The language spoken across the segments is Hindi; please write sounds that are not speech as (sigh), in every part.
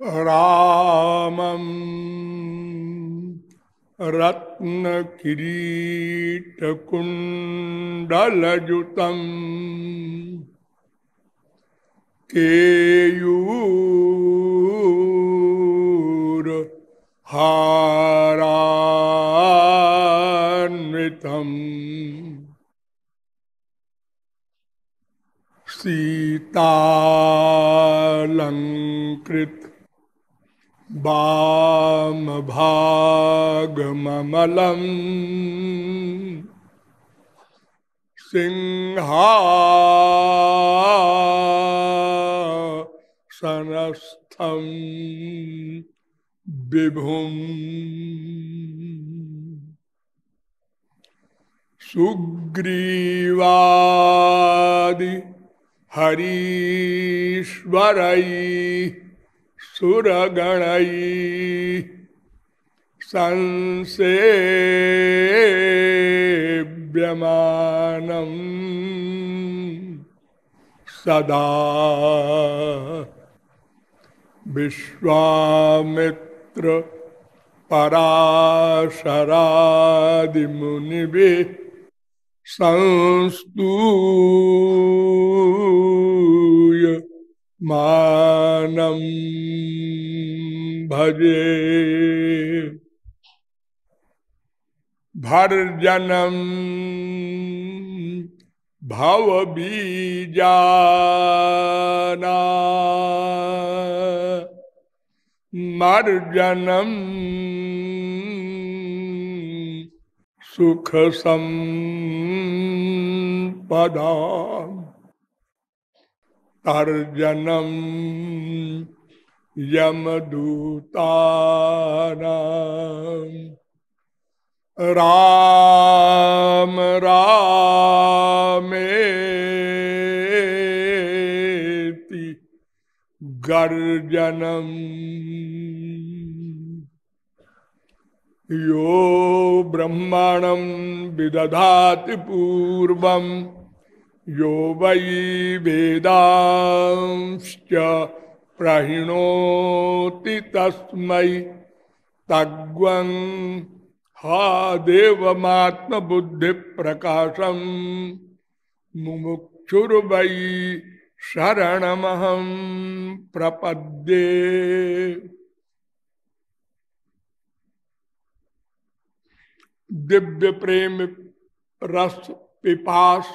ராமம் ரத்னகிரீட்டகுண்டலஜுதம் கேயூர் ஹாரான்விதம் சீதாலங்கிருத்த वामभागममलम् सिंहासनस्थम् विभुम् सुग्रीवादि हरीश्वरै सुरगणै। संसेव्यमानम्। सदा विश्वामित्र पराशरादिमुनिभिः संस्तूय मानम भजे। भर्जनम भव बीजाना मर्जनम सुख संपदा तर्जनम यमदूताना राम रामेति गर्जनम। यो ब्रह्मणं विदधाति पूर्व यो वै वेदांश्च प्रहिणोति तस्मै तग्वं हा देवमात्मबुद्धिप्रकाशं मुमुक्षुर्वै शरणमहं प्रपद्ये। दिव्य प्रेम रस पिपास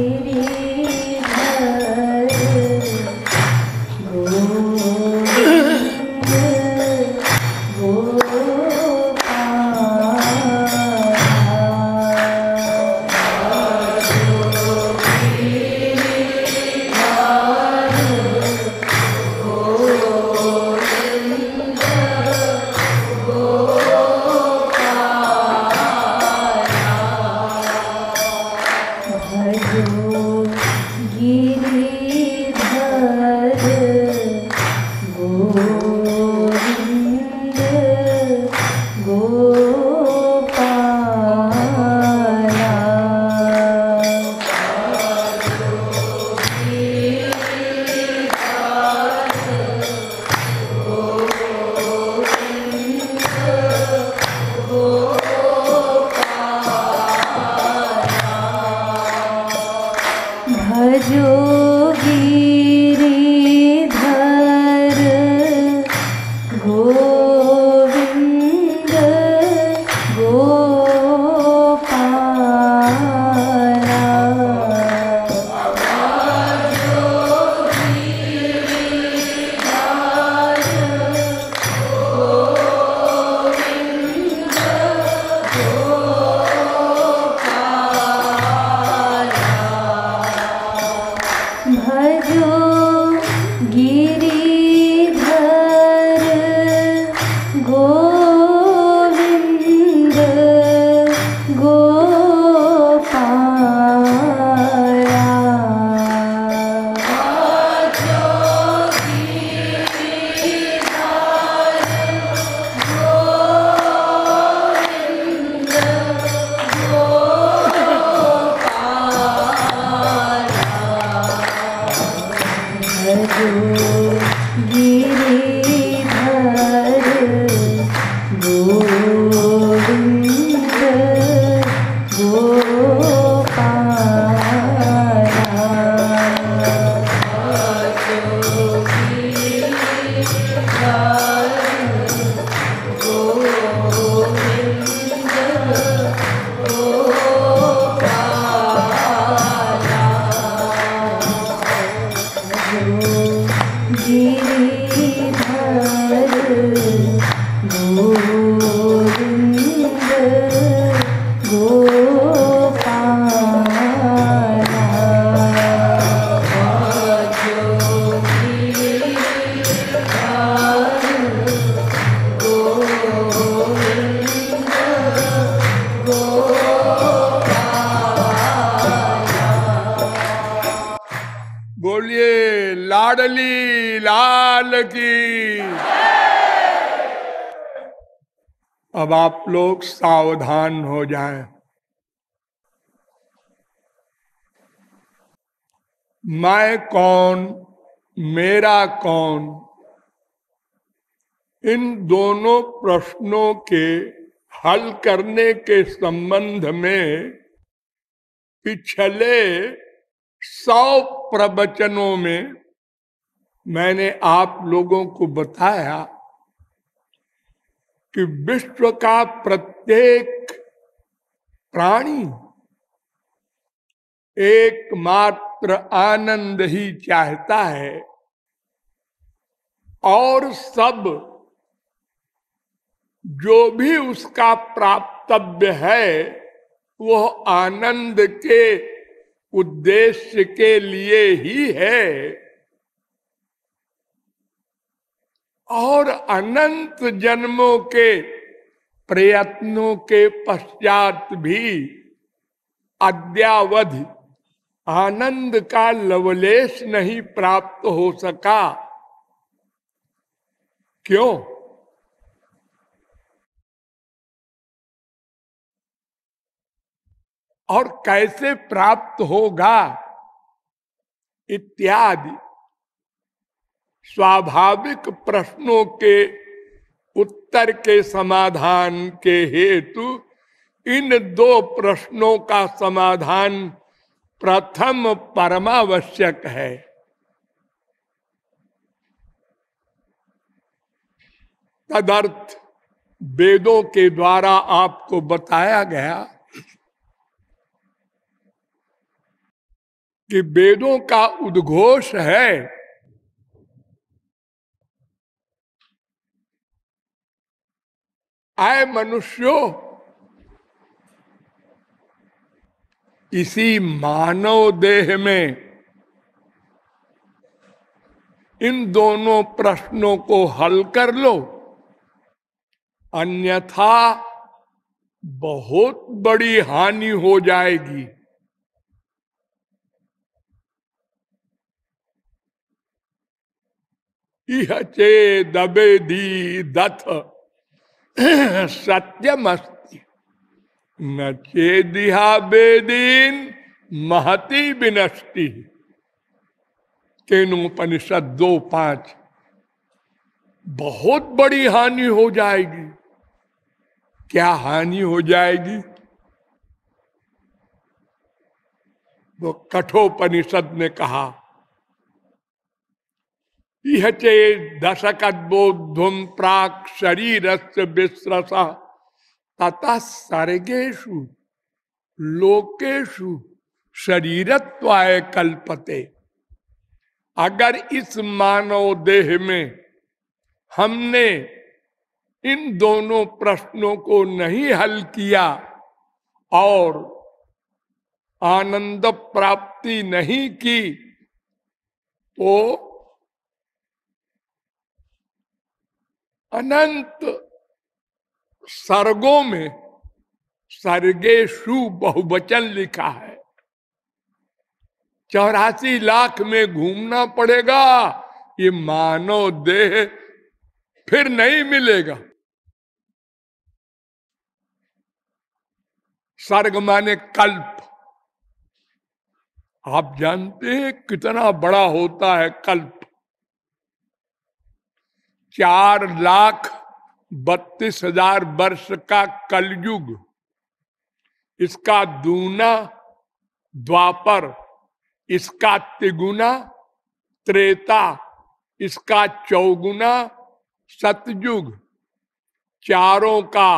Oh. अब आप लोग सावधान हो जाएँ। मैं कौन, मेरा कौन इन दोनों प्रश्नों के हल करने के संबंध में पिछले सौ प्रवचनों में मैंने आप लोगों को बताया कि विश्व का प्रत्येक प्राणी एकमात्र आनंद ही चाहता है और सब जो भी उसका प्राप्तव्य है, वह आनंद के उद्देश्य के लिए ही है। और अनंत जन्मों के प्रयत्नों के पश्चात भी अद्यावधि आनंद का लवलेश नहीं प्राप्त हो सका। क्यों? और कैसे प्राप्त होगा? इत्यादि। स्वाभाविक प्रश्नों के उत्तर के समाधान के हेतु इन दो प्रश्नों का समाधान प्रथम परमावश्यक है। तदर्थ वेदों के द्वारा आपको बताया गया कि वेदों का उद्घोष है आए मनुष्यों। इसी मानव देह में इन दोनों प्रश्नों को हल कर लो। अन्यथा बहुत बड़ी हानि हो जाएगी। यह चे दबे दी दथ। (clears throat) सत्यम अस्ति न चेदिहा बेदीन महती विनष्टि। केनोपनिषद दो पाँच बहुत बड़ी हानि हो जाएगी। क्या हानि हो जाएगी? वो कठोपनिषद ने कहा यह चे दशकोद्धुम प्राक शरीर विश्रस तथा सर्गेशु लोकेशु शरीरत्वाय कल्पते। अगर इस मानव देह में हमने इन दोनों प्रश्नों को नहीं हल किया और आनंद प्राप्ति नहीं की तो अनंत सर्गों में सर्गेशु बहुवचन लिखा है। चौरासी लाख में घूमना पड़ेगा, ये मानव देह फिर नहीं मिलेगा। सर्ग माने कल्प। आप जानते हैं कितना बड़ा होता है कल्प? चार लाख बत्तीस हज़ार वर्ष का कलयुग। इसका दूना, द्वापर, इसका तिगुना, त्रेता, इसका चौगुना, सतयुग। चारों का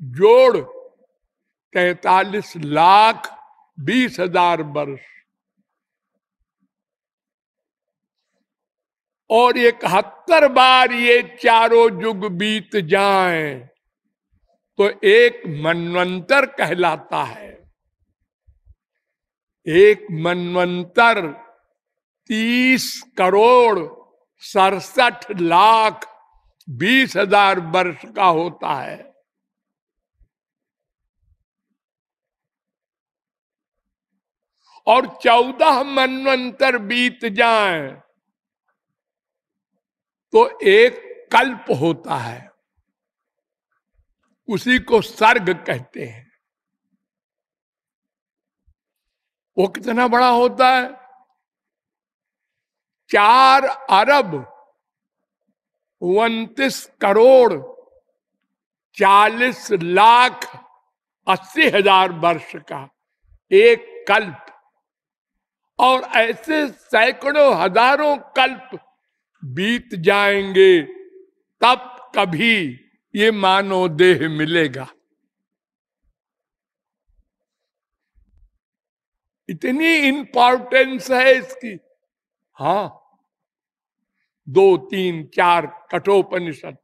जोड़ तैतालीस लाख बीस हज़ार वर्ष। और इकहत्तर बार ये चारों युग बीत जाएँ तो एक मनवंतर कहलाता है। एक मनवंतर तीस करोड़ सड़सठ लाख बीस हज़ार वर्ष का होता है। और चौदह मनवंतर बीत जाए तो एक कल्प होता है। उसी को सर्ग कहते हैं। वो कितना बड़ा होता है? चार अरब उन्तीस करोड़ चालीस लाख अस्सी हज़ार वर्ष का एक कल्प। और ऐसे सैकड़ों हज़ारों कल्प बीत जाएँगे, तब कभी ये मानव देह मिलेगा। इतनी इंपॉर्टेंस है इसकी। हा, दो, तीन, चार कठोपनिषद।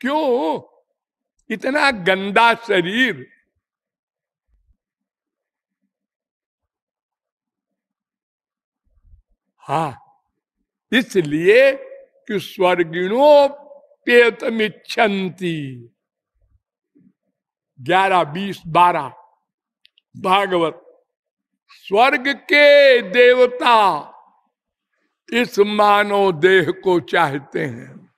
क्यों? इतना गंदा शरीर। हाँ। इसलिए कि स्वर्गिणो पेतमिच्छन्ति ग्यारह, बीस, बारह। भागवत। स्वर्ग के देवता इस मानव देह को चाहते हैं।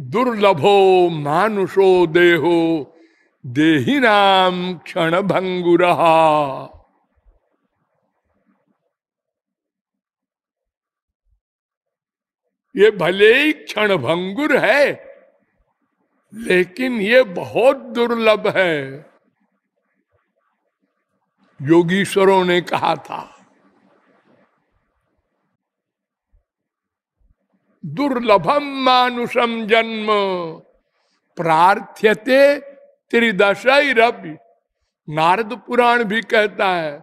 दुर्लभो मानुषो देहो, देही नाम क्षण भंगुरहा ये भले ही क्षण भंगुर है, लेकिन ये बहुत दुर्लभ है। योगीश्वरों ने कहा था, दुर्लभम मानुषम जन्म, प्रार्थ्यते त्रिदशरपि। नारद पुराण भी कहता है,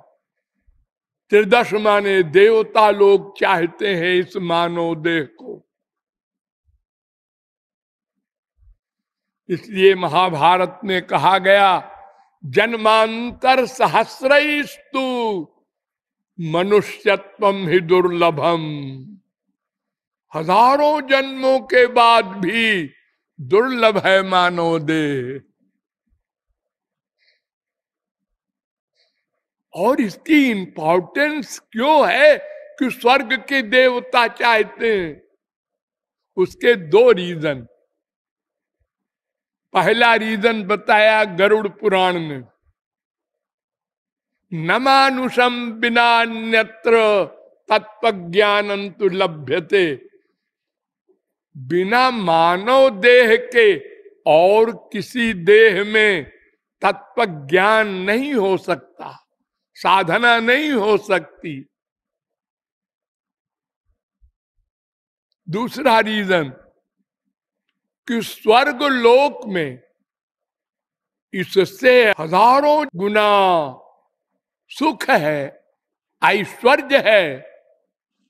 त्रिदश माने देवता लोग चाहते हैं इस मानव देह को। इसलिए महाभारत में कहा गया, जन्मांतर सहस्रस्तु, मनुष्यत्व ही दुर्लभम। हज़ारों जन्मों के बाद भी दुर्लभ है मानो दे और इसकी इंपॉर्टेंस क्यों है कि स्वर्ग के देवता चाहते हैं? उसके दो रीजन पहला रीजन बताया गरुड़ पुराण में नमानुषम बिना अन्यत्र तत्व ज्ञान तो लभ्यते। बिना मानव देह के और किसी देह में तत्व ज्ञान नहीं हो सकता, साधना नहीं हो सकती। दूसरा रीजन कि स्वर्ग लोक में इससे हज़ारों गुना सुख है, ऐश्वर्य है,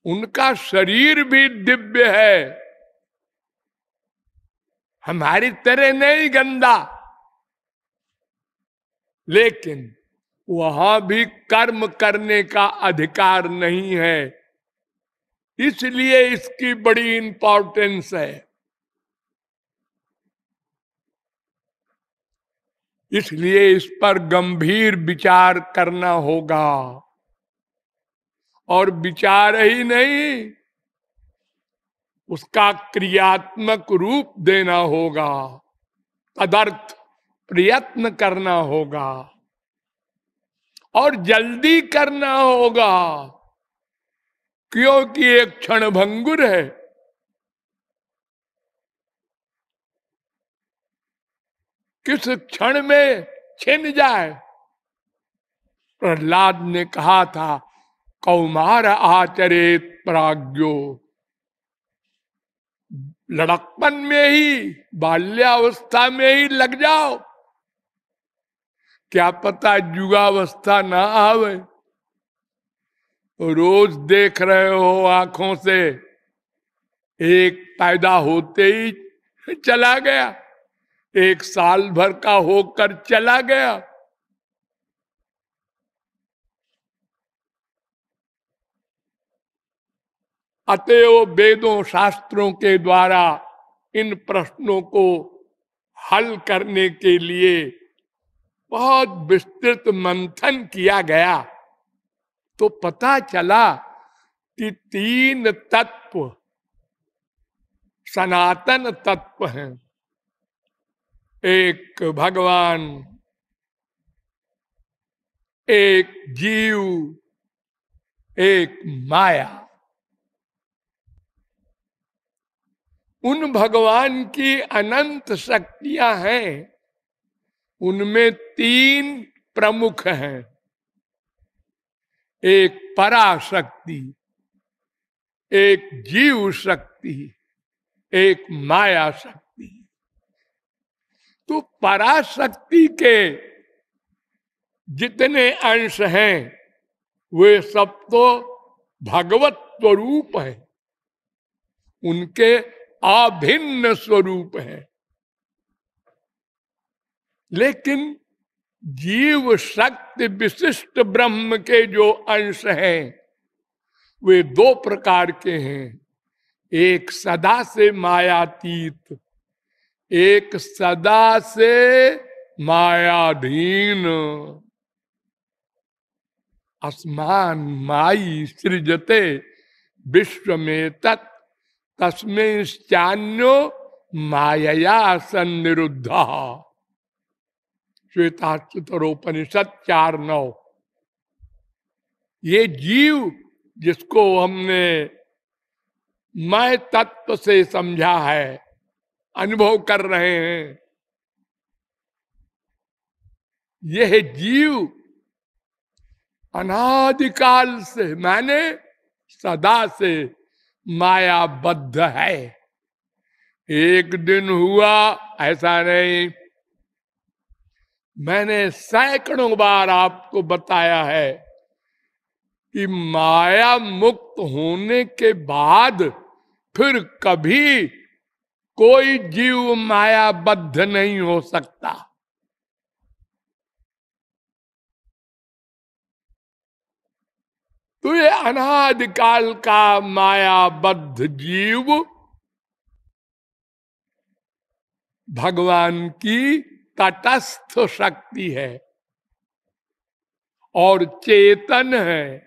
उनका शरीर भी दिव्य है। हमारी तरह नहीं गंदा। लेकिन वहाँ भी कर्म करने का अधिकार नहीं है, इसलिए इसकी बड़ी इंपॉर्टेंस है। इसलिए इस पर गंभीर विचार करना होगा। और विचार ही नहीं, उसका क्रियात्मक रूप देना होगा, तदर्थ प्रयत्न करना होगा, और जल्दी करना होगा, क्योंकि एक क्षण भंगुर है। किस क्षण में छिन जाए? प्रहलाद ने कहा था, कौमार आचरित प्राज्ञो। लड़कपन में ही, बाल्यावस्था में ही लग जाओ। क्या पता युगावस्था ना आवे। रोज देख रहे हो आँखों से, एक पैदा होते ही चला गया। एक साल भर का होकर चला गया। अतएव वेदों शास्त्रों के द्वारा इन प्रश्नों को हल करने के लिए बहुत विस्तृत मंथन किया गया। तो पता चला कि तीन तत्व सनातन तत्व हैं। एक भगवान, एक जीव, एक माया। उन भगवान की अनंत शक्तियाँ हैं, उनमें तीन प्रमुख हैं। एक पराशक्ति, एक जीव शक्ति एक माया शक्ति तो पराशक्ति के जितने अंश हैं, वे सब तो भगवत स्वरूप है। उनके अभिन्न स्वरूप है। लेकिन जीव शक्ति विशिष्ट ब्रह्म के जो अंश हैं, वे दो प्रकार के हैं। एक सदा से मायातीत एक सदा से मायाधीन। असमान माई सृजते विश्व में तत् तस्में चान्यो माया सन्निरुद्ध। श्वेतारोपनिषद चार नौ। ये जीव जिसको हमने मैं तत्व से समझा है अनुभव कर रहे हैं। यह जीव। अनादिकाल से मैंने सदा से मायाबद्ध है। एक दिन हुआ, ऐसा नहीं। मैंने सैकड़ों बार आपको बताया है कि माया मुक्त होने के बाद फिर कभी कोई जीव मायाबद्ध नहीं हो सकता। तो ये अनादिकाल का मायाबद्ध जीव भगवान की तटस्थ शक्ति है और चेतन है।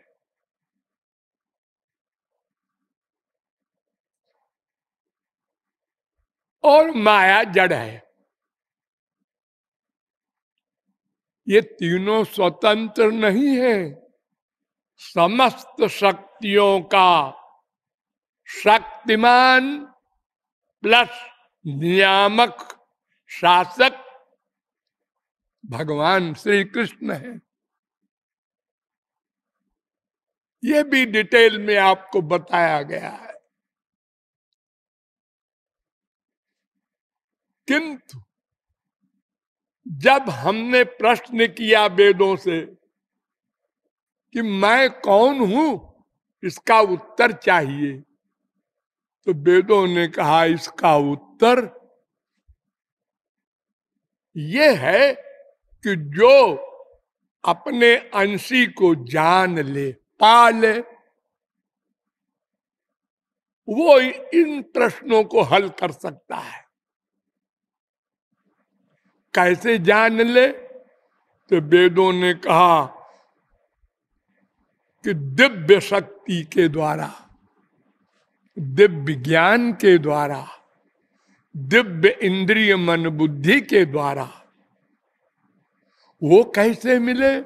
और माया जड़ है। ये तीनों स्वतंत्र नहीं है। समस्त शक्तियों का शक्तिमान प्लस नियामक शासक भगवान श्री कृष्ण है। यह भी डिटेल में आपको बताया गया है। किंतु जब हमने प्रश्न किया वेदों से कि मैं कौन हूँ, इसका उत्तर चाहिए तो वेदों ने कहा, इसका उत्तर ये है कि जो अपने अंशी को जान ले, पाले, वो इन प्रश्नों को हल कर सकता है। कैसे जान ले? तो वेदों ने कहा कि दिव्य शक्ति के द्वारा, दिव्य ज्ञान के द्वारा, दिव्य इंद्रिय मन बुद्धि के द्वारा वो कैसे मिले?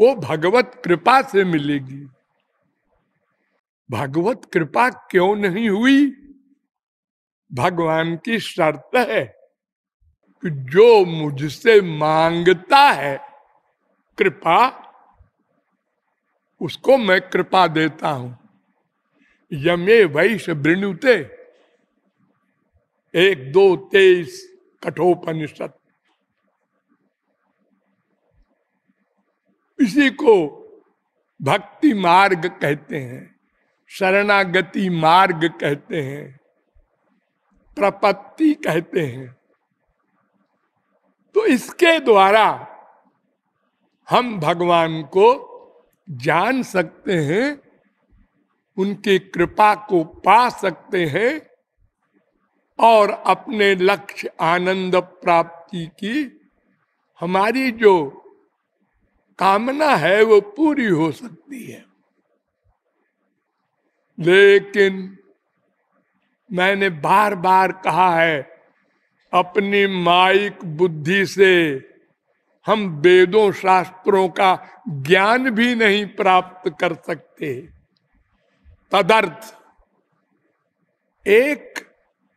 वो भगवत कृपा से मिलेगी। भगवत कृपा क्यों नहीं हुई? भगवान की शर्त है। कि जो मुझसे माँगता है, कृपा, उसको मैं कृपा देता हूँ। यमे वैश्य वृणुते एक दो तेईस कठोपनिषद। इसी को भक्ति मार्ग कहते हैं, शरणागति मार्ग कहते हैं, प्रपत्ति कहते हैं। तो इसके द्वारा हम भगवान को जान सकते हैं, उनकी कृपा को पा सकते हैं और अपने लक्ष्य आनंद प्राप्ति की हमारी जो कामना है वो पूरी हो सकती है। लेकिन मैंने बार बार कहा है अपनी माइक बुद्धि से हम वेदों शास्त्रों का ज्ञान भी नहीं प्राप्त कर सकते। तदर्थ, एक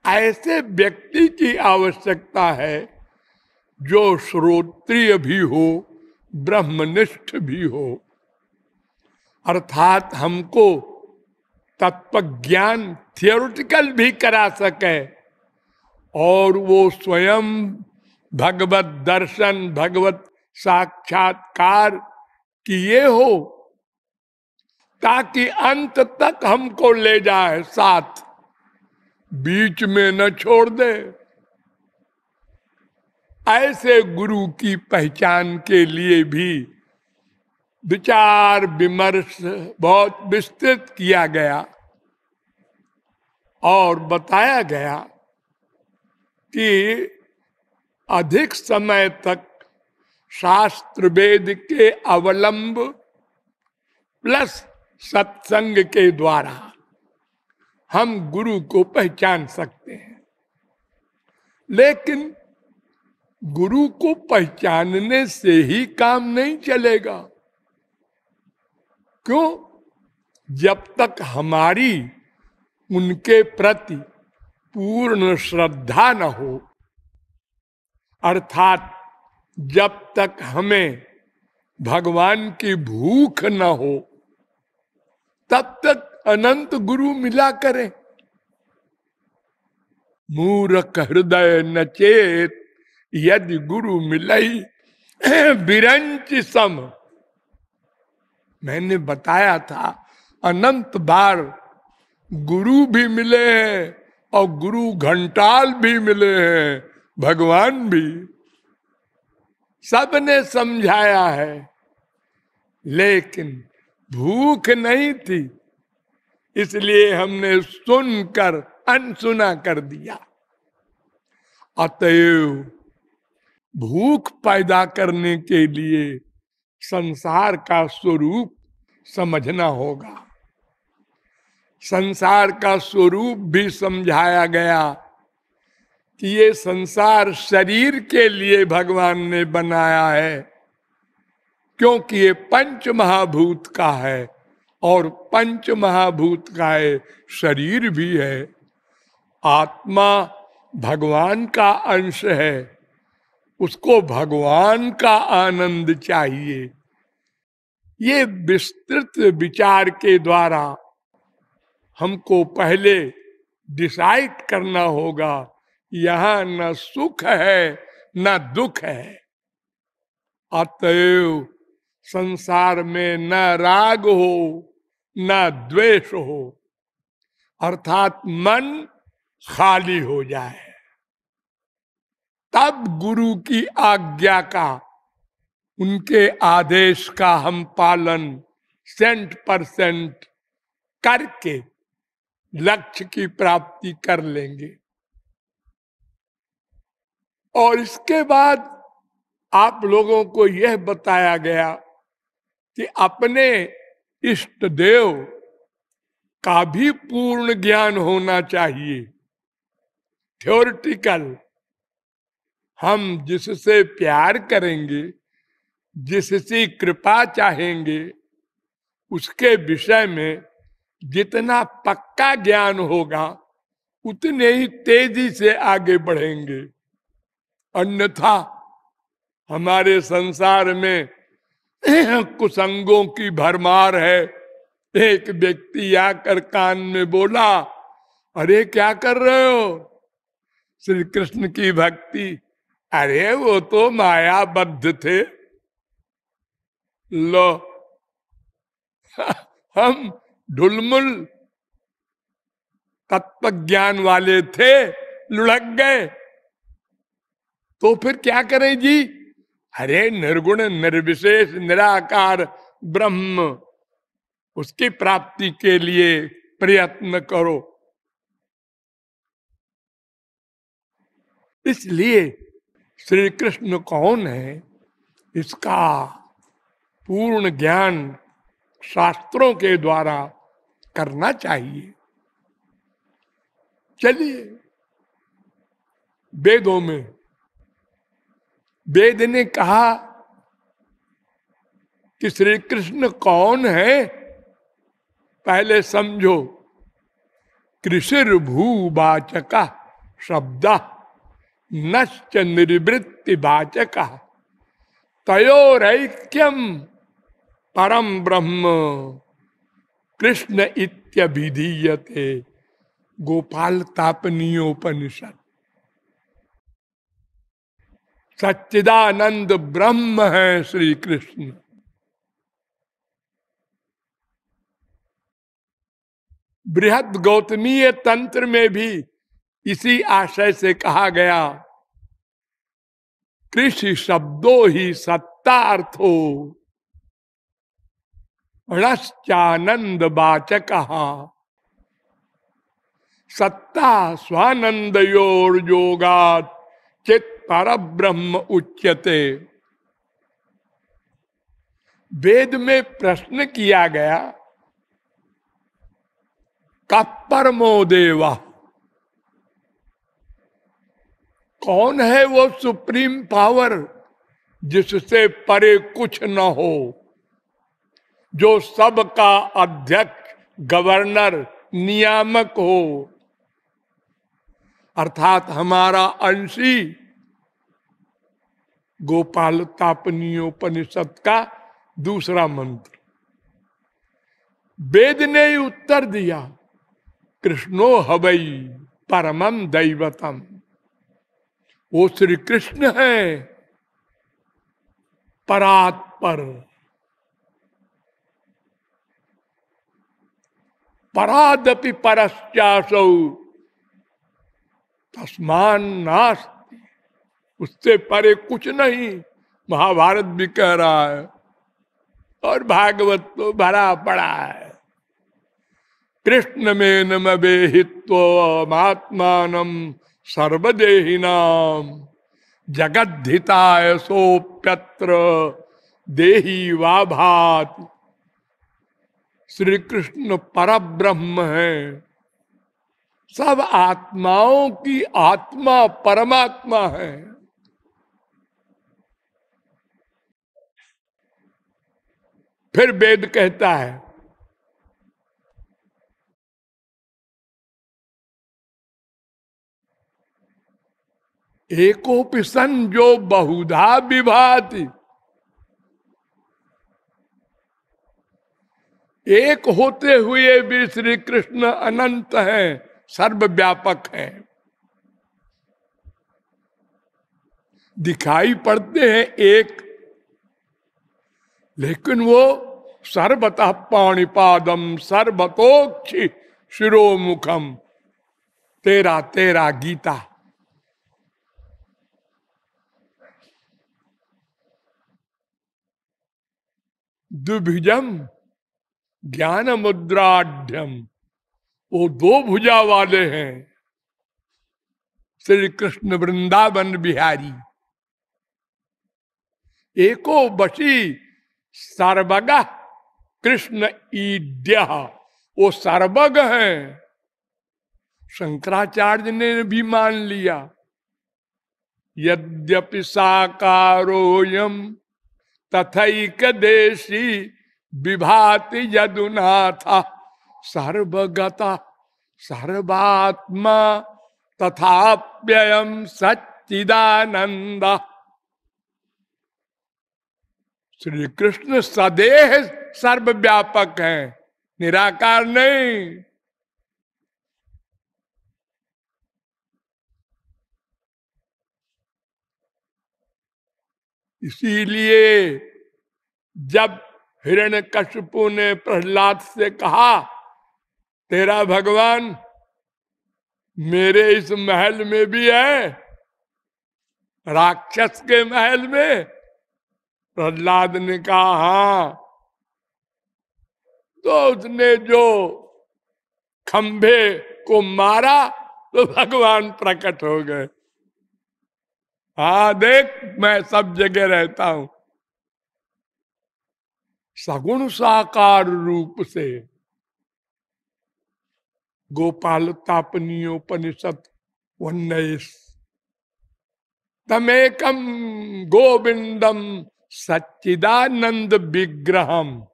ऐसे व्यक्ति की आवश्यकता है जो श्रोत्रिय भी हो, ब्रह्मनिष्ठ भी हो। अर्थात हमको तत्व ज्ञान थियोरिटिकल भी करा सके। और वो स्वयं भगवत दर्शन, भगवत साक्षात्कार किए हो, ताकि अंत तक हमको ले जाए साथ। बीच में न छोड़ दे। ऐसे गुरु की पहचान के लिए भी विचार विमर्श बहुत विस्तृत किया गया और बताया गया। कि अधिक समय तक शास्त्र वेद के अवलंब प्लस सत्संग के द्वारा हम गुरु को पहचान सकते हैं। लेकिन गुरु को पहचानने से ही काम नहीं चलेगा। क्यों? जब तक हमारी उनके प्रति पूर्ण श्रद्धा न हो। अर्थात जब तक हमें भगवान की भूख न हो, तब तक अनंत गुरु मिला करे। मूर्ख हृदय न चेत, यदि गुरु मिलई बिरंच सम। मैंने बताया था, अनंत बार गुरु भी मिले हैं और गुरु घंटाल भी मिले हैं, भगवान भी। सबने समझाया है, लेकिन भूख नहीं थी, इसलिए हमने सुनकर, अनसुना कर दिया। अतएव भूख पैदा करने के लिए संसार का स्वरूप समझना होगा। संसार का स्वरूप भी समझाया गया कि ये संसार शरीर के लिए भगवान ने बनाया है, क्योंकि ये पंच महाभूत का है और पंच महाभूत का है शरीर भी है। आत्मा भगवान का अंश है, उसको भगवान का आनंद चाहिए। ये विस्तृत विचार के द्वारा हमको पहले डिसाइड करना होगा, यहाँ न सुख है, न दुख है। अतएव संसार में न राग हो, न द्वेष हो, अर्थात मन खाली हो जाए। तब गुरु की आज्ञा का, उनके आदेश का हम पालन सेंट परसेंट करके लक्ष्य की प्राप्ति कर लेंगे। और इसके बाद आप लोगों को यह बताया गया कि अपने इष्ट देव का भी पूर्ण ज्ञान होना चाहिए। थ्योरिटिकल हम जिससे प्यार करेंगे, जिससे कृपा चाहेंगे, उसके विषय में जितना पक्का ज्ञान होगा, उतने ही तेज़ी से आगे बढ़ेंगे। अन्यथा हमारे संसार में (clears throat) कुसंगों की भरमार है। एक व्यक्ति आकर कान में बोला, अरे, क्या कर रहे हो? श्री कृष्ण की भक्ति, अरे, वो तो मायाबद्ध थे। लो, (laughs) हम ढुलमुल तत्व ज्ञान वाले थे, लुढ़क गए। तो फिर क्या करें जी? अरे निर्गुण, निर्विशेष, निराकार ब्रह्म, उसकी प्राप्ति के लिए प्रयत्न करो। इसलिए श्री कृष्ण कौन है? इसका पूर्ण ज्ञान शास्त्रों के द्वारा करना चाहिए। चलिए। वेदों में, वेद ने कहा कि श्री कृष्ण कौन है? पहले समझो कृषिर भूवाचक शब्द, नश्च निर्वृत्ति वाचक तयोरैक्यम परम ब्रह्म। कृष्ण इत्यभिधीयते। गोपाल तापनीयोपनिषद। सच्चिदानंद ब्रह्म है श्री कृष्ण बृहद गौतमीय तंत्र में भी इसी आशय से कहा गया, कृषि शब्दों ही सत्तार्थो रश्चानंद वाचक सत्ता स्वानंद चित पर ब्रह्म उच्यते। वेद में प्रश्न किया गया का परमो देवा कौन है वो सुप्रीम पावर जिससे परे कुछ न हो? जो सबका अध्यक्ष, गवर्नर, नियामक हो। अर्थात हमारा अंशी गोपाल तापनीयोपनिषद का दूसरा मंत्र। वेद ने उत्तर दिया, कृष्णो हवई परमम दैवतम। वो श्री कृष्ण है परात पर परादपि परश्चासौ। तस्मान नास्ति। उससे परे कुछ नहीं, महाभारत भी कह रहा है। और भागवत तो भरा पड़ा है। कृष्ण में नमेहित्व महात्मान सर्वदेहिनाम जगद्धिताय सोप्यत्र देही वा भात। श्री कृष्ण पर ब्रह्म है। सब आत्माओं की आत्मा परमात्मा है। फिर वेद कहता है एकोपिसन जो बहुधा विभाति। एक होते हुए भी श्री कृष्ण अनंत हैं, सर्वव्यापक हैं। दिखाई पड़ते हैं एक, लेकिन वो सर्वतः पाणिपादम, सर्वतोक्ष शिरोमुखम, तेरा तेरा गीता। दुभिजम ज्ञान मुद्राढ़ वो दो भुजा वाले हैं। श्री कृष्ण वृंदावन बिहारी। एको बशी सर्वग कृष्ण ईड्य। वो सर्वग है। शंकराचार्य ने भी मान लिया। यद्यपि साकारोयम तथक देशी विभाति यदुनाथ, सर्वगता, सर्वात्मा तथाप्ययम सच्चिदानंद श्री कृष्ण सदेह सर्वव्यापक है, निराकार नहीं। इसीलिए जब हिरण्य कशपु ने प्रहलाद से कहा, तेरा भगवान मेरे इस महल में भी है। राक्षस के महल में? प्रहलाद ने कहा, हा। तो उसने जो खंभे को मारा तो भगवान प्रकट हो गए। हा, देख, मैं सब जगह रहता हूँ। सगुण साकार रूप से। गोपाल तापनीयोपनिषद उन्नीस। तमेकम गोविंदम सच्चिदानंद विग्रहम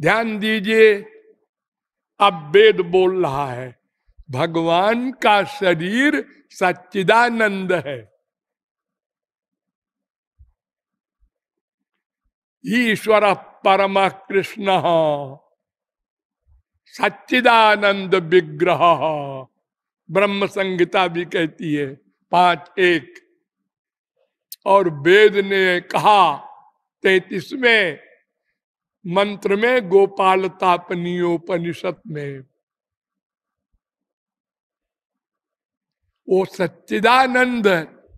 ध्यान दीजिए, अब वेद बोल रहा है, भगवान का शरीर सच्चिदानंद है। ईश्वर परम कृष्ण सच्चिदानंद विग्रह। ब्रह्म संहिता भी कहती है, पाँच एक। और वेद ने कहा, तैतीसवें मंत्र में गोपाल तापनीयोपनिषद में, वो सच्चिदानंद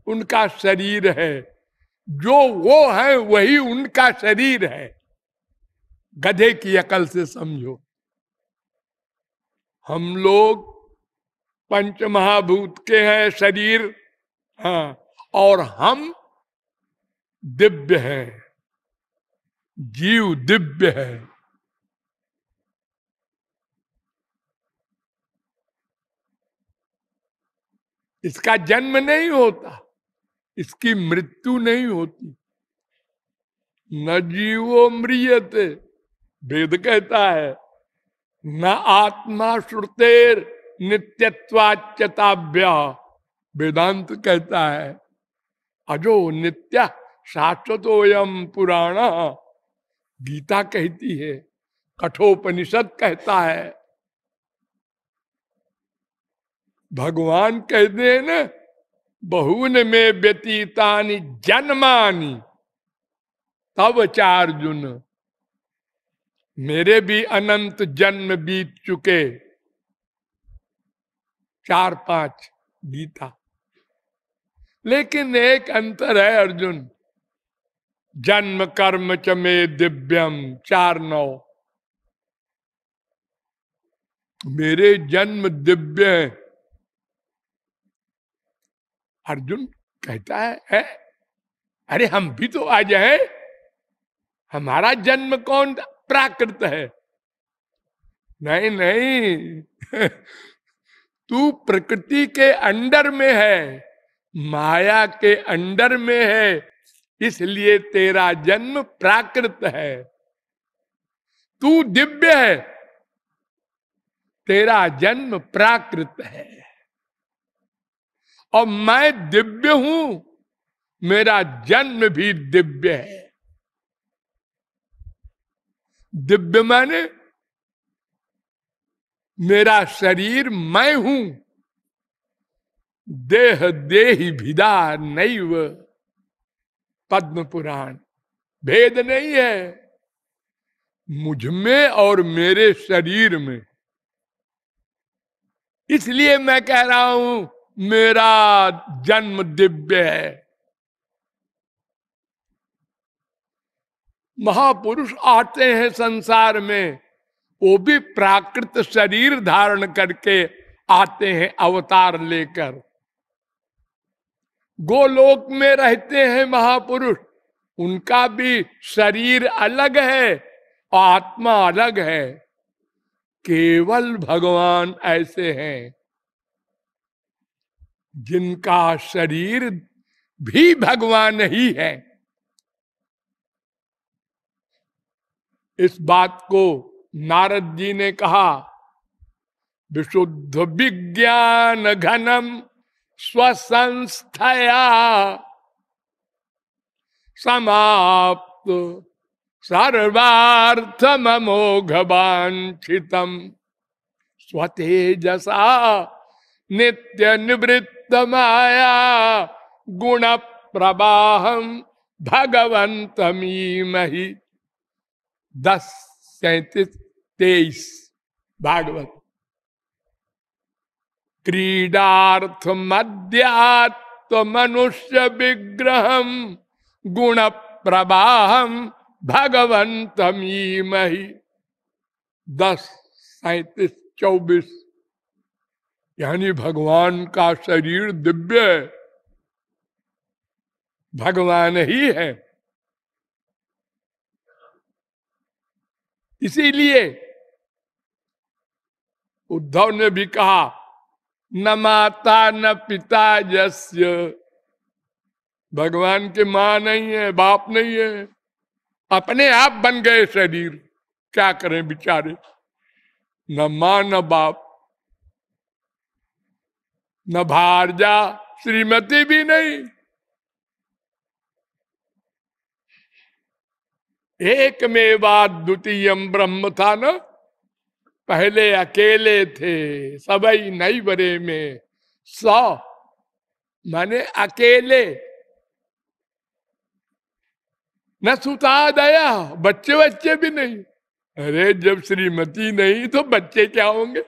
उनका शरीर है जो वो है, वही उनका शरीर है। गधे की अकल से समझो। हम लोग पंच महाभूत के हैं शरीर हाँ और हम दिव्य हैं। जीव दिव्य है। इसका जन्म नहीं होता। इसकी मृत्यु नहीं होती। न जीवो मृियत वेद कहता है, न आत्मा श्रुतेर नित्यत्वाच्यताभ्य। वेदांत कहता है, अजो नित्य शाश्वतोयम पुराण। गीता कहती है, कठोपनिषद कहता है। भगवान कहते हैं ना बहुन में व्यतीतानी जन्मानी तब चार्जुन। मेरे भी अनंत जन्म बीत चुके। चार पाँच गीता लेकिन एक अंतर है अर्जुन। जन्म, कर्म, चमे, दिव्यम, चार नौ। मेरे जन्म दिव्य है। अर्जुन कहता है, है? अरे हम भी तो आ जाए हमारा जन्म कौन प्राकृत है? नहीं नहीं। तू प्रकृति के अंडर में है माया के अंडर में है इसलिए तेरा जन्म प्राकृत है। तू दिव्य है तेरा जन्म प्राकृत है। और मैं दिव्य हूँ, मेरा जन्म भी दिव्य है। दिव्य माने मेरा शरीर मैं हूँ, देह देही भिदा नैव पद्म पुराण भेद नहीं है। मुझमें और मेरे शरीर में। इसलिए मैं कह रहा हूँ मेरा जन्म दिव्य है। महापुरुष आते हैं संसार में, वो भी प्राकृत शरीर धारण करके आते हैं अवतार लेकर। गोलोक में रहते हैं महापुरुष, उनका भी शरीर अलग है, आत्मा अलग है। केवल भगवान ऐसे हैं। जिनका शरीर भी भगवान ही है। इस बात को नारद जी ने कहा, विशुद्ध विज्ञान घनम स्वसंस्थया समाप्त सर्वार्थमोघवांछितम स्वतेजसा नित्य निवृत्त माया गुण प्रवाहम मही दस सैतीस, तेईस, भागवत। क्रीडार्थ मध्यात्म मनुष्य विग्रह गुण प्रवाहम भगवंत मही दस सैतीस, चौबीस यानी भगवान का शरीर दिव्य है। भगवान ही है। इसीलिए उद्धव ने भी कहा, न माता न पिता जस्य भगवान के माँ नहीं है, बाप नहीं है। अपने आप बन गए शरीर। क्या करें बिचारे? न माँ न बाप। न भारजा श्रीमती भी नहीं। एक में बात द्वितीय ब्रह्म था ना, पहले अकेले थे, सबई नई बरे में। सौ, माने अकेले। न सुता दया बच्चे बच्चे भी नहीं। अरे, जब श्रीमती नहीं तो बच्चे क्या होंगे?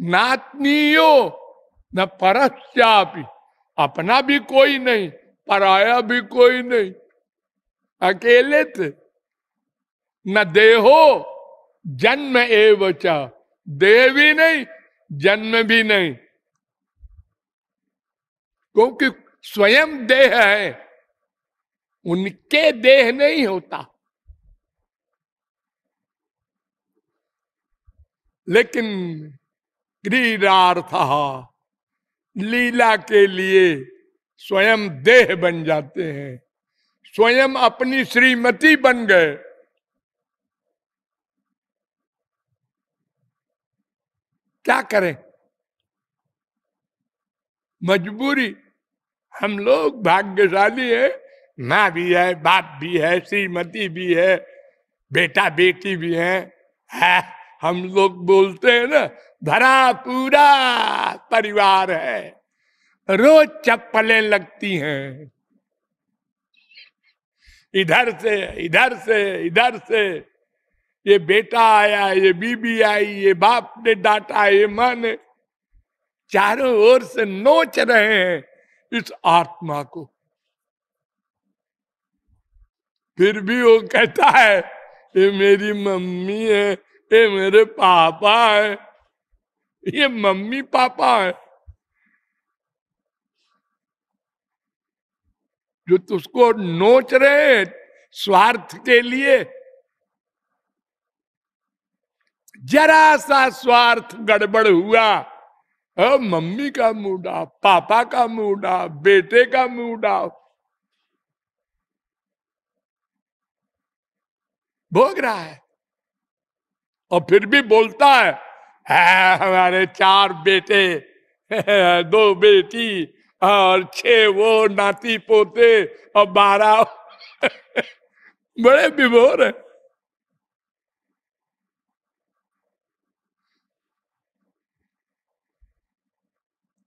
नातनीयो न परश्चापी अपना भी कोई नहीं, पराया भी कोई नहीं। अकेले थे। न देहो, जन्म एवचा। देह भी नहीं, जन्म भी नहीं। क्योंकि स्वयं देह है, उनके देह नहीं होता। लेकिन क्रीडार्थ लीला के लिए स्वयं देह बन जाते हैं। स्वयं अपनी श्रीमती बन गए। क्या करें? मजबूरी। हम लोग भाग्यशाली है। माँ भी है बाप भी है श्रीमती भी है बेटा बेटी भी है, है? हम लोग बोलते हैं ना, धरा पूरा परिवार है, रोज चप्पलें लगती हैं। इधर से इधर से इधर से, ये बेटा आया, ये बीबी आई, ये बाप ने डांटा, ये माँ ने, चारों ओर से नोच रहे हैं इस आत्मा को। फिर भी वो कहता है, ये मेरी मम्मी है ये मेरे पापा है। ये मम्मी पापा है। जो तुझको नोच रहे स्वार्थ के लिए जरा सा स्वार्थ गड़बड़ हुआ। ओ, मम्मी का मूडा पापा का मूडा बेटे का मूडा भोग रहा है। और फिर भी बोलता है, हमारे चार बेटे दो बेटी और छह वो नाती पोते और बारह (laughs) बड़े विभोर है।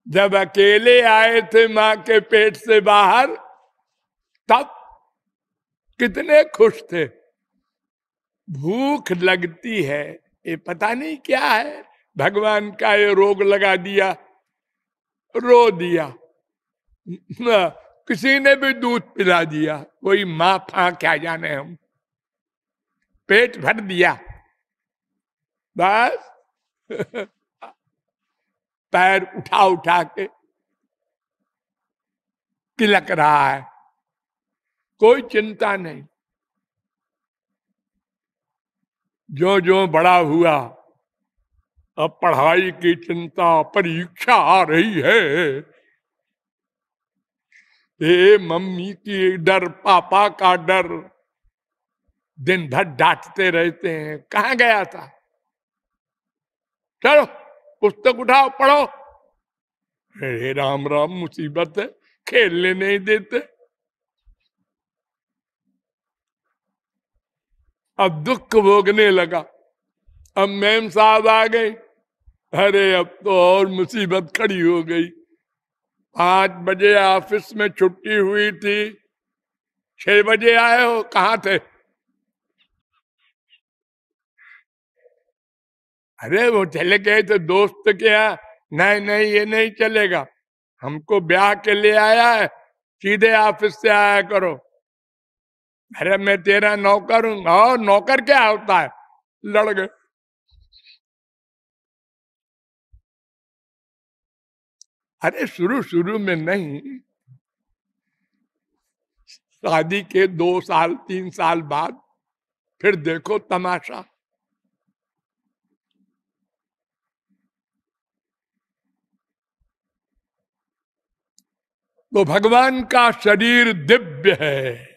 जब अकेले आए थे माँ के पेट से बाहर तब कितने खुश थे। भूख लगती है, ये पता नहीं क्या है? भगवान का ये रोग लगा दिया, रो दिया। किसी ने भी दूध पिला दिया, कोई माँ फा क्या जाने हम। पेट भर दिया। बस। (laughs) पैर उठा उठा के तिलक रहा है। कोई चिंता नहीं। जो जो बड़ा हुआ, अब पढ़ाई की चिंता परीक्षा आ रही है। ये मम्मी की डर, पापा का डर, दिन भर डांटते रहते हैं। कहा गया था? चलो, पुस्तक उठाओ, पढ़ो। हे राम राम मुसीबत है, खेलने नहीं देते। अब दुख भोगने लगा। अब मैम साहब आ गए। अरे, अब तो और मुसीबत खड़ी हो गई। पाँच बजे ऑफ़िस में छुट्टी हुई थी। छह बजे आए हो? कहा थे? अरे, वो चले गए थे दोस्त के यहाँ। नहीं नहीं, ये नहीं चलेगा। हमको ब्याह के लिए आया है। सीधे ऑफ़िस से आया करो। अरे मैं तेरा नौकर हूँ। और नौकर क्या होता है? लड़ गए अरे शुरू शुरू में नहीं। शादी के दो साल, तीन साल बाद फिर देखो तमाशा। तो भगवान का शरीर दिव्य है।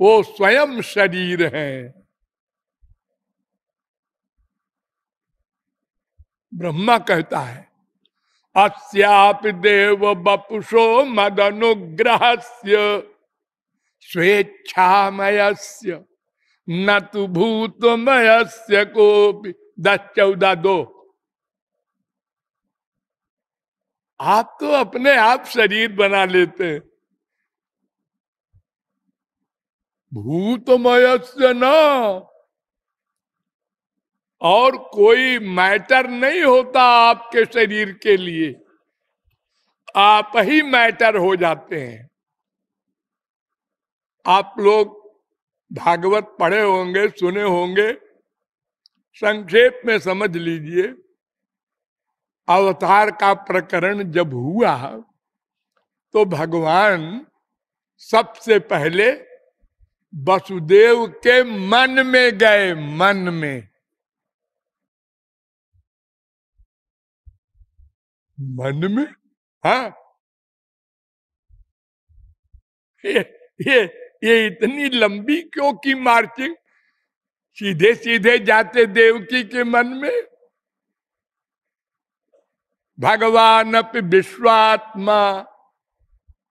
वो स्वयं शरीर है। ब्रह्मा कहता है, अस्याप देव बपुषो मद अनुग्रह स्वेच्छामय न तो भूतमय को दस चौदह दो। आप तो अपने आप शरीर बना लेते हैं। भूतमय से न और कोई मैटर नहीं होता आपके शरीर के लिए। आप ही मैटर हो जाते हैं। आप लोग भागवत पढ़े होंगे, सुने होंगे, संक्षेप में समझ लीजिए। अवतार का प्रकरण जब हुआ तो भगवान सबसे पहले वसुदेव के मन में गए, मन में। मन में? हा। ये ये ये इतनी लंबी क्यों की मार्चिंग? सीधे सीधे जाते देवकी के मन में। भगवान विश्वात्मा,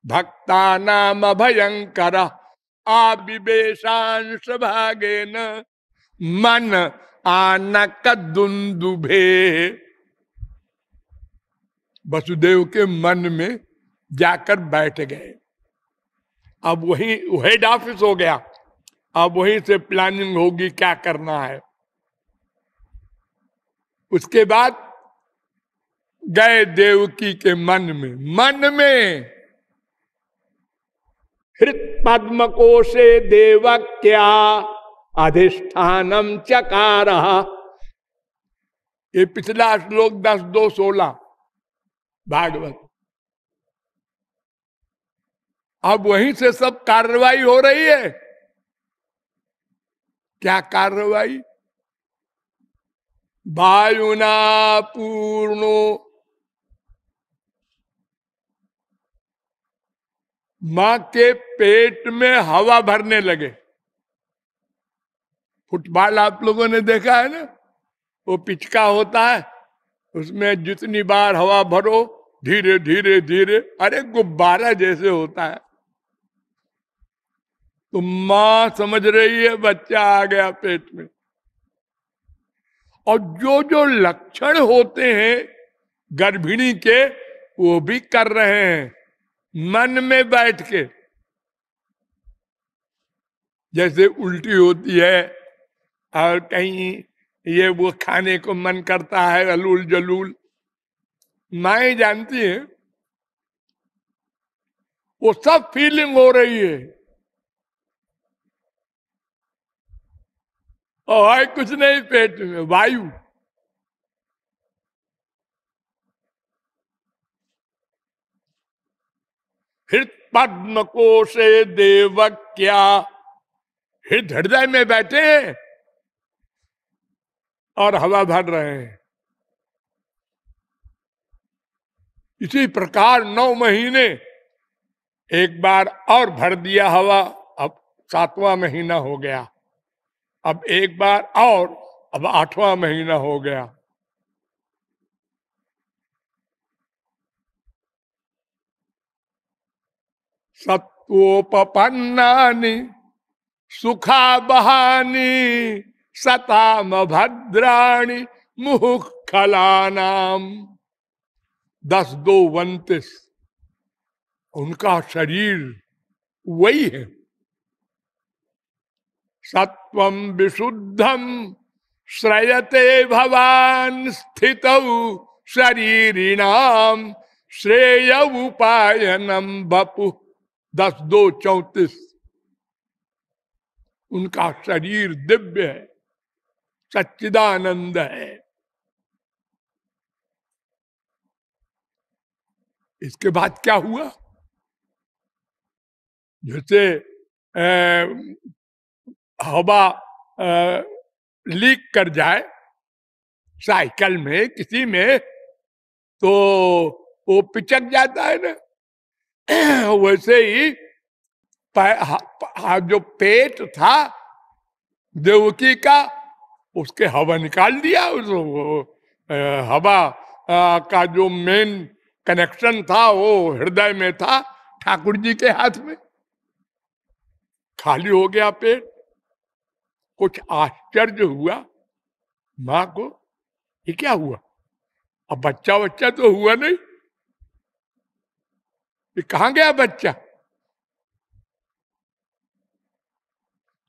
भक्ता नाम भयंकर आविवेशांश भागे न मन आनक दुंदुभे। वसुदेव के मन में जाकर बैठ गए। अब वही हेड ऑफ़िस हो गया। अब वहीं से प्लानिंग होगी क्या करना है। उसके बाद गए देवकी के मन में। मन में हृत पद्म कोशे क्या अधिष्ठानम चकार। ये पिछला श्लोक दस, दो, सोलह। भागवत। अब वहीं से सब कार्रवाई हो रही है। क्या कार्रवाई? वायुना पूर्णो माँ के पेट में हवा भरने लगे। फुटबॉल आप लोगों ने देखा है ना? वो पिचका होता है, उसमें जितनी बार हवा भरो, धीरे धीरे धीरे, अरे गुब्बारा जैसे होता है। तो माँ समझ रही है, बच्चा आ गया पेट में। और जो जो लक्षण होते हैं गर्भिणी के, वो भी कर रहे हैं। मन में बैठ के। जैसे उल्टी होती है, और कहीं ये वो खाने को मन करता है, अलूल जलूल। माए जानती है, वो सब फीलिंग हो रही है। और कुछ नहीं पेट में, वायु। हृत पद्म को कोशे देवक्या। हृद हृदय में बैठे हैं और हवा भर रहे हैं। इसी प्रकार नौ महीने एक बार और भर दिया हवा, अब सातवां महीना हो गया। अब एक बार और, अब आठवां महीना हो गया। सत्वोपन्नानि सुखा बहानी सताम भद्राणी मुखलानाम दस दो उन्तीस उनका शरीर वही है। सत्वम विशुद्धम श्रयते भवान स्थित शरीरिणाम श्रेय उपायनम बपु। दस दो चौतीस। उनका शरीर दिव्य है, सच्चिदानंद है। इसके बाद क्या हुआ? जैसे हवा लीक कर जाए, साइकिल में, किसी में तो वो पिचक जाता है ना। (clears throat) वैसे ही हा, जो पेट था देवकी का उसके हवा निकाल दिया उस हवा का जो मेन कनेक्शन था वो हृदय में था ठाकुर जी के हाथ में। खाली हो गया पेट। कुछ आश्चर्य हुआ माँ को ये क्या हुआ? अब बच्चा बच्चा तो हुआ नहीं। कहा गया बच्चा?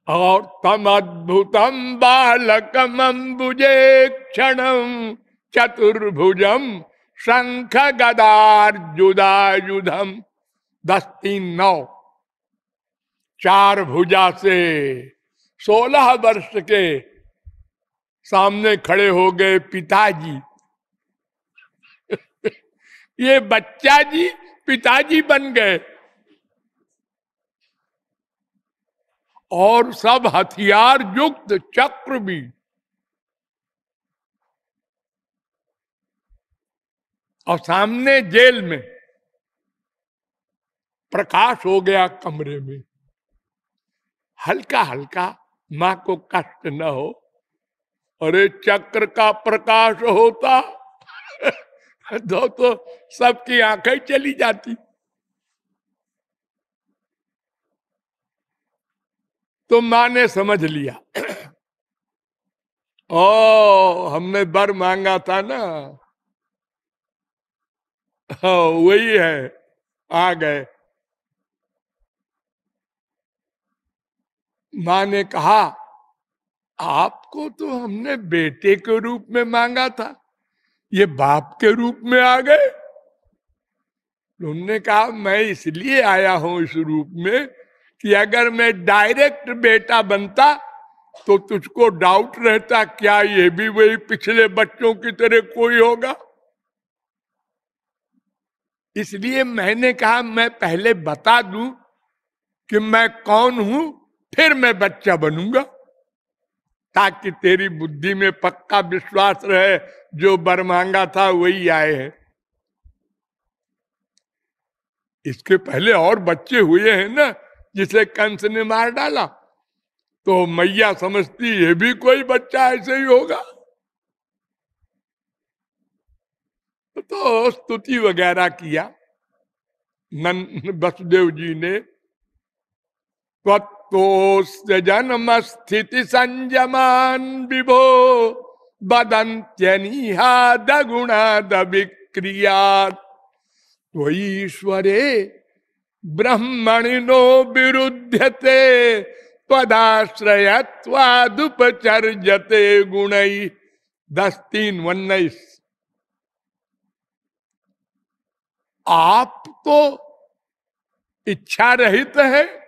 और तम अद्भुतम बालकम बुझे क्षण चतुर्भुजम शंख गदार जुदायुधम दस तीन नौ। चार भुजा से सोलह वर्ष के सामने खड़े हो गए पिताजी। (laughs) ये बच्चा जी पिताजी बन गए। और सब हथियार युक्त चक्र भी। और सामने जेल में प्रकाश हो गया कमरे में। हल्का हल्का माँ को कष्ट न हो, अरे चक्र का प्रकाश होता। (laughs) दो तो सबकी आँखें चली जाती। तो माँ ने समझ लिया। (clears throat) ओ हमने बर मांगा था ना। वही है, आ गए। माँ ने कहा, आपको तो हमने बेटे के रूप में मांगा था। ये बाप के रूप में आ गए। उन्होंने कहा, मैं इसलिए आया हूँ इस रूप में कि अगर मैं डायरेक्ट बेटा बनता तो तुझको डाउट रहता, क्या ये भी वही पिछले बच्चों की तरह कोई होगा? इसलिए मैंने कहा, मैं पहले बता दूँ कि मैं कौन हूँ, फिर मैं बच्चा बनूँगा। ताकि तेरी बुद्धि में पक्का विश्वास रहे, जो बर मांगा था वही आए हैं। इसके पहले और बच्चे हुए हैं ना, जिसे कंस ने मार डाला तो मैया समझती, ये भी कोई बच्चा ऐसे ही होगा? तो स्तुति वगैरह किया। नन वसुदेव जी ने त्वत्तोस्य जन्म स्थिति संयमान विभो बदंत्यनिहाद गुणाद विक्रिया ईश्वरे ब्रह्मणिनो विरुद्धते त्वदाश्रयत्वादुपचर्यते गुण। दस तीन उन्नीस आप तो इच्छा रहित है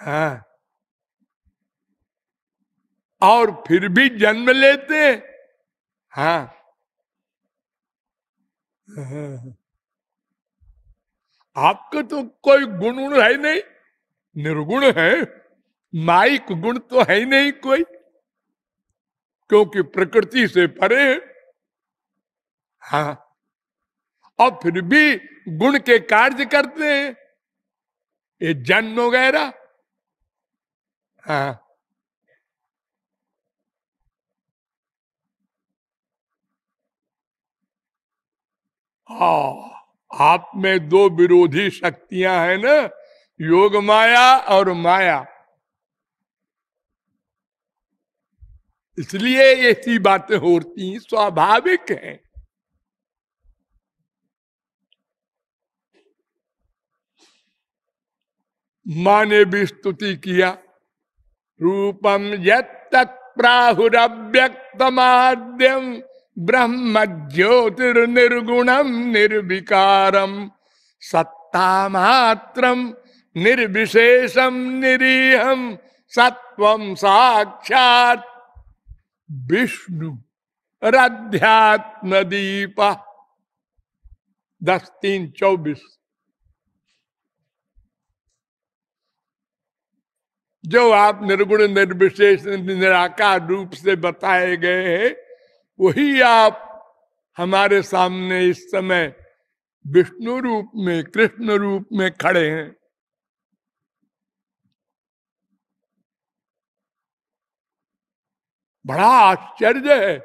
हाँ। और फिर भी जन्म लेते। हाँ। आपका तो कोई गुण गुण है नहीं। निर्गुण है। माइक गुण तो है ही नहीं कोई। क्योंकि प्रकृति से परे है। हाँ। और फिर भी गुण के कार्य करते हैं। ये जन्म वगैरह हाँ। हाँ आप में दो विरोधी शक्तियाँ हैं ना, योग माया और माया। इसलिए ऐसी बातें होती स्वाभाविक हैं। माँ ने भी स्तुति किया। रूपम यत्प्राहुरव्यक्तमाद्यम ब्रह्म ज्योतिर्निर्गुणम निर्विकारम सत्ता निर्विशेषम निरीहम सत्वम साक्षात विष्णु रध्यात्म दीप दस तीन चौबीस। जो आप निर्गुण निर्विशेष निराकार रूप से बताए गए हैं, वही आप हमारे सामने इस समय विष्णु रूप में, कृष्ण रूप में खड़े हैं। बड़ा आश्चर्य है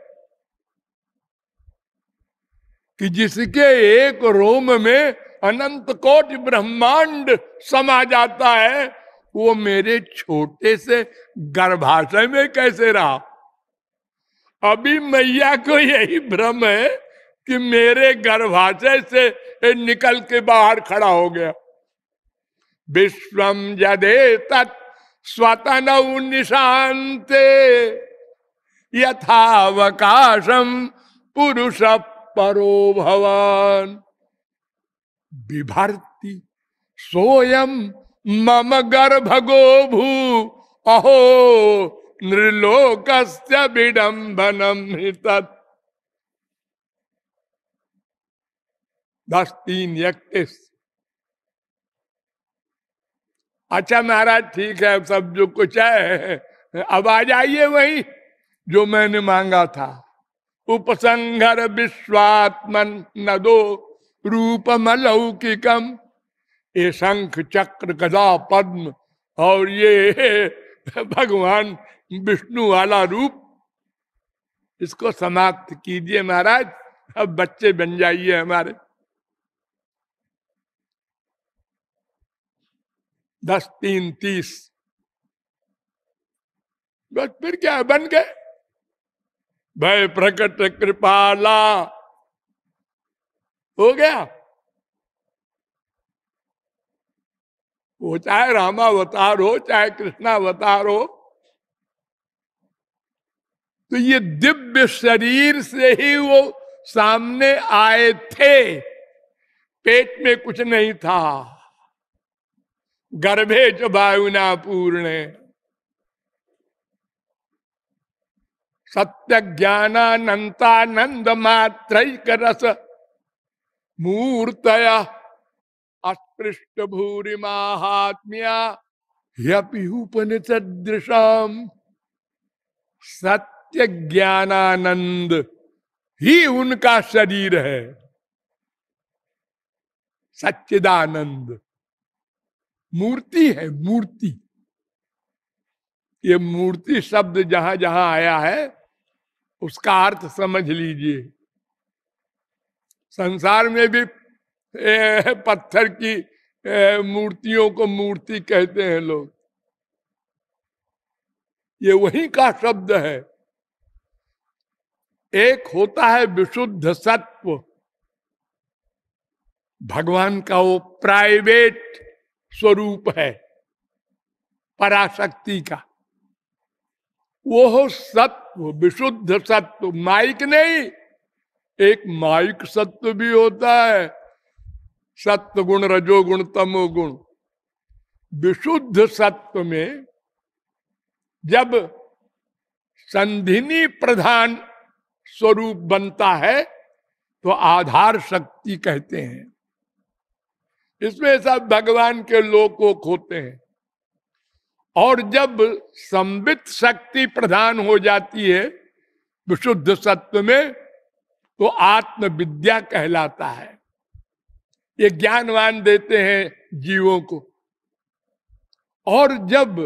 कि जिसके एक रोम में अनंत कोट ब्रह्मांड समा जाता है वो मेरे छोटे से गर्भाशय में कैसे रहा? अभी मैया को यही भ्रम है कि मेरे गर्भाशय से निकल के बाहर खड़ा हो गया। विश्वम जदे तत् स्वतन निशांते यथावकाशम पुरुष परो भवन। विभर्ति सोयम मम गर्भगो भू। अहो नृलोक दस तीन इकतीस अच्छा महाराज, ठीक है सब जो कुछ है, अब आ जाइए वही, जो मैंने मांगा था। उपसंगर विश्वात्मन नदो रूपम अलौकिकम ये शंख चक्र गदा पद्म और ये भगवान विष्णु वाला रूप। इसको समाप्त कीजिए महाराज, अब बच्चे बन जाइए हमारे। दस, तीन, तीस। बस फिर क्या, बन गए। भय प्रकट कृपाला। हो गया? वो चाहे रामावतार हो चाहे कृष्णावतार हो तो ये दिव्य शरीर से ही वो सामने आए थे। पेट में कुछ नहीं था। गर्भे च वायुना पूर्ण सत्य ज्ञानानंतानंद मात्र मूर्तया अस्पृष्ट भूरि महात्म्या सत्य ज्ञानानंद ही उनका शरीर है। सच्चिदानंद। मूर्ति है, मूर्ति। ये मूर्ति शब्द जहाँ जहाँ आया है, उसका अर्थ समझ लीजिए। संसार में भी पत्थर की मूर्तियों को मूर्ति कहते हैं लोग। ये वही का शब्द है। एक होता है विशुद्ध सत्व। भगवान का वो प्राइवेट स्वरूप है, पराशक्ति का। वो हो सत्व, विशुद्ध सत्व, माइक नहीं, एक माइक सत्व भी होता है। सत्व गुण रजोगुण, तमोगुण। विशुद्ध सत्व में जब संधिनी प्रधान स्वरूप बनता है तो आधार शक्ति कहते हैं। इसमें सब भगवान के लोक होते हैं। और जब संबित शक्ति प्रधान हो जाती है, विशुद्ध सत्व में तो आत्म विद्या कहलाता है। ये ज्ञानवान देते हैं जीवों को। और जब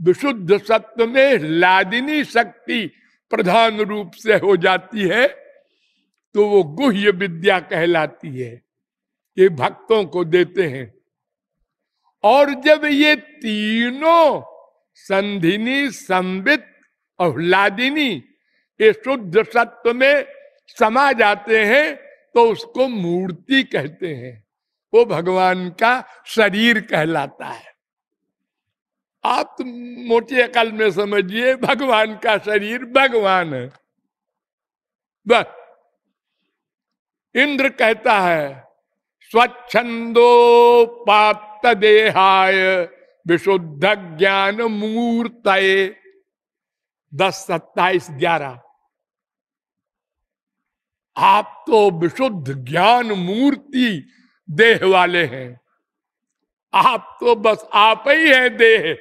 विशुद्ध सत्व में लादिनी शक्ति प्रधान रूप से हो जाती है तो वो गुह्य विद्या कहलाती है, ये भक्तों को देते हैं। और जब ये तीनों संधिनी संबित और लादिनी, ये शुद्ध सत्व में समा जाते हैं तो उसको मूर्ति कहते हैं। वो भगवान का शरीर कहलाता है। आप तो मोटी अकल में समझिए, भगवान का शरीर भगवान है। बस। इंद्र कहता है, स्वच्छंदो पात देहाय विशुद्ध ज्ञान मूर्त दस, सत्ताईस, ग्यारह। आप तो विशुद्ध ज्ञान मूर्ति देह वाले हैं। आप तो बस आप ही है देह।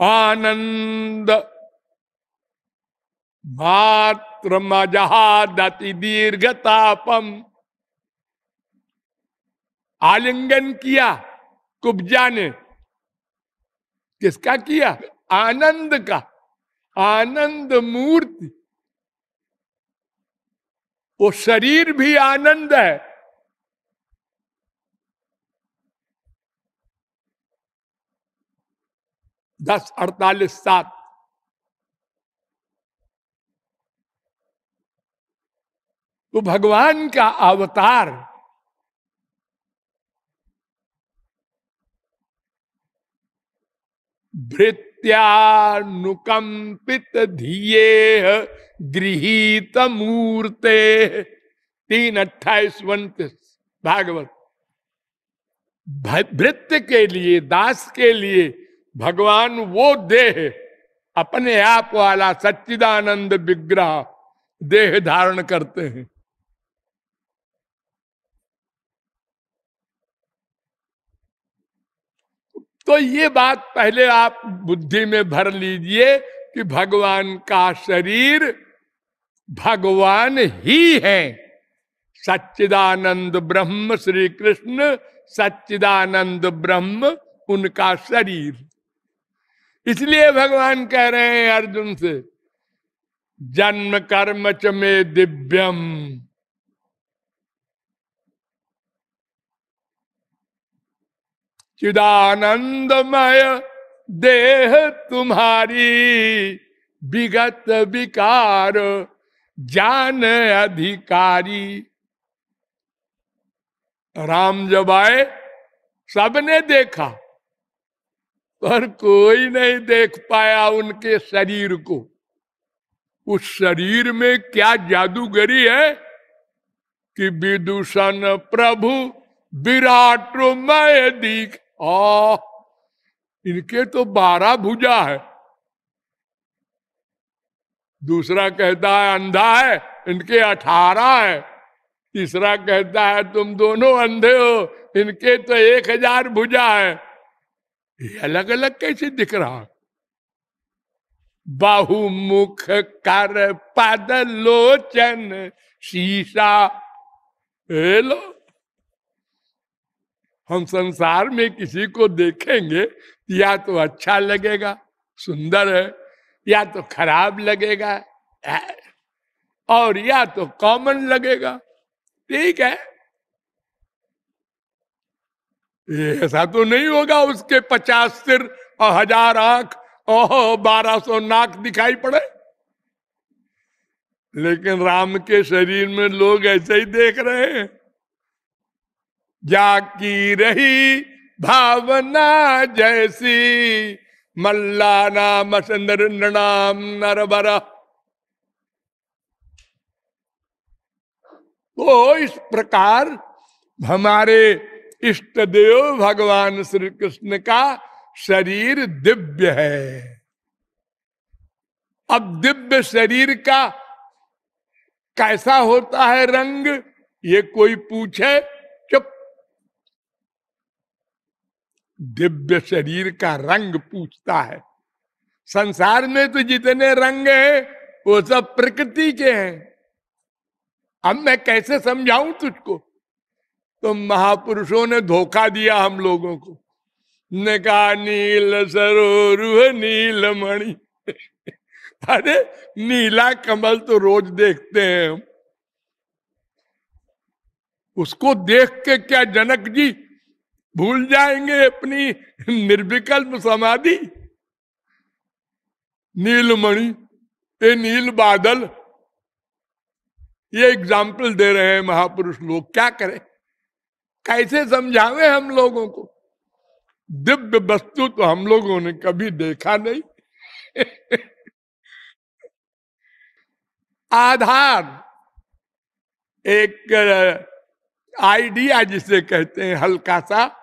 आनंद मात्र मजहादति दीर्घतापम। आलिंगन किया, कुब्जा ने। किसका किया? आनंद का। आनंद मूर्ति वो शरीर भी आनंद है। दस अड़तालीस सात। तो भगवान का अवतार। भृत्यानुकंपित धिये गृहित मूर्ते तीन अट्ठाईस उन्तीस। भागवत। भृत्य के लिए, दास के लिए भगवान वो देह, अपने आप वाला सच्चिदानंद विग्रह देह धारण करते हैं। तो ये बात पहले आप बुद्धि में भर लीजिए कि भगवान का शरीर भगवान ही है। सच्चिदानंद ब्रह्म श्री कृष्ण, सच्चिदानंद ब्रह्म उनका शरीर। इसलिए भगवान कह रहे हैं अर्जुन से, जन्म कर्म च में दिव्यम। चिदानंदमय देह तुम्हारी विगत विकार, जान अधिकारी। राम जब आए, सबने देखा, पर कोई नहीं देख पाया उनके शरीर को। उस शरीर में क्या जादूगरी है कि विदूषण प्रभु विराट मय दीख आ इनके तो बारह भुजा है। दूसरा कहता है, अंधा है, इनके अठारह है। तीसरा कहता है, तुम दोनों अंधे हो, इनके तो एक हज़ार भुजा है। अलग अलग कैसे दिख रहा बाहुमुख कर पद लोचन शीशा लो। हम संसार में किसी को देखेंगे, या तो अच्छा लगेगा, सुंदर है, या तो खराब लगेगा और या तो कॉमन लगेगा। ठीक है? ऐसा तो नहीं होगा उसके पचास सिर और हज़ार आँख ओह बारह सौ नाक दिखाई पड़े। लेकिन राम के शरीर में लोग ऐसे ही देख रहे हैं। जाकी रही भावना जैसी। मल्ला नाम चंद्र नाम नरबरा तो इस प्रकार हमारे इष्ट देव भगवान श्री कृष्ण का शरीर दिव्य है। अब दिव्य शरीर का कैसा होता है रंग, ये कोई पूछे? दिव्य शरीर का रंग पूछता है। संसार में तो जितने रंग हैं, वो सब प्रकृति के हैं। अब मैं कैसे समझाऊं तुझको? तो महापुरुषों ने धोखा दिया हम लोगों को। ने कहा नील सरोरुह नीलमणि। अरे, नीला कमल तो रोज देखते हैं हम। उसको देख के क्या जनक जी भूल जाएँगे अपनी निर्विकल्प समाधि। नीलमणि ये नील बादल। ये एग्ज़ाम्पल दे रहे हैं महापुरुष लोग, क्या करें? कैसे समझावे हम लोगों को? दिव्य वस्तु तो हम लोगों ने कभी देखा नहीं। आधार, एक, आइडिया जिसे कहते हैं, हल्का सा।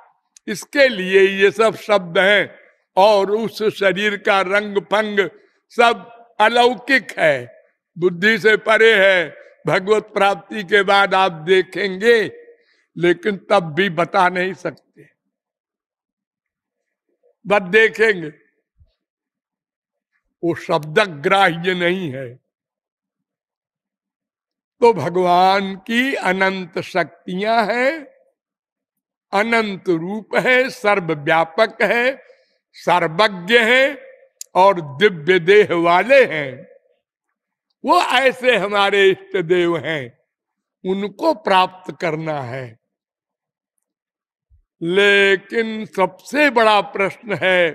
इसके लिए ये सब शब्द हैं और उस शरीर का रंग फंग सब अलौकिक है। बुद्धि से परे है। भगवत प्राप्ति के बाद आप देखेंगे, लेकिन तब भी बता नहीं सकते। बस देखेंगे। वो शब्द ग्राह्य नहीं है। तो भगवान की अनंत शक्तियाँ हैं। अनंत रूप है, सर्वव्यापक है, सर्वज्ञ है और दिव्य देह वाले हैं। वो ऐसे हमारे इष्ट देव हैं, उनको प्राप्त करना है। लेकिन सबसे बड़ा प्रश्न है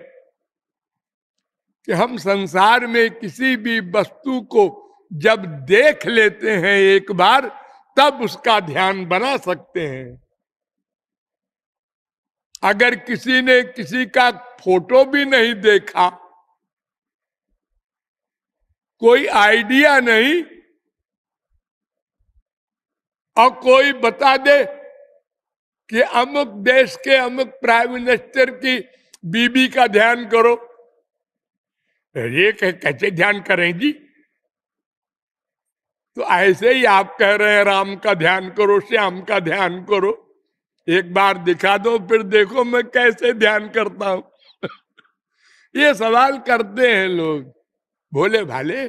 कि हम संसार में किसी भी वस्तु को जब देख लेते हैं एक बार, तब उसका ध्यान बना सकते हैं। अगर किसी ने किसी का फ़ोटो भी नहीं देखा, कोई आइडिया नहीं, और कोई बता दे कि अमुक देश के अमुक प्राइम मिनिस्टर की बीबी का ध्यान करो। ये कैसे ध्यान करें जी? तो ऐसे ही आप कह रहे हैं, राम का ध्यान करो, श्याम का ध्यान करो। एक बार दिखा दो, फिर देखो मैं कैसे ध्यान करता हूँ। (laughs) ये सवाल करते हैं लोग। भोले भाले,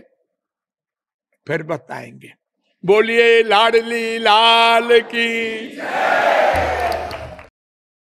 फिर बताएँगे। बोलिए, लाडली लाल की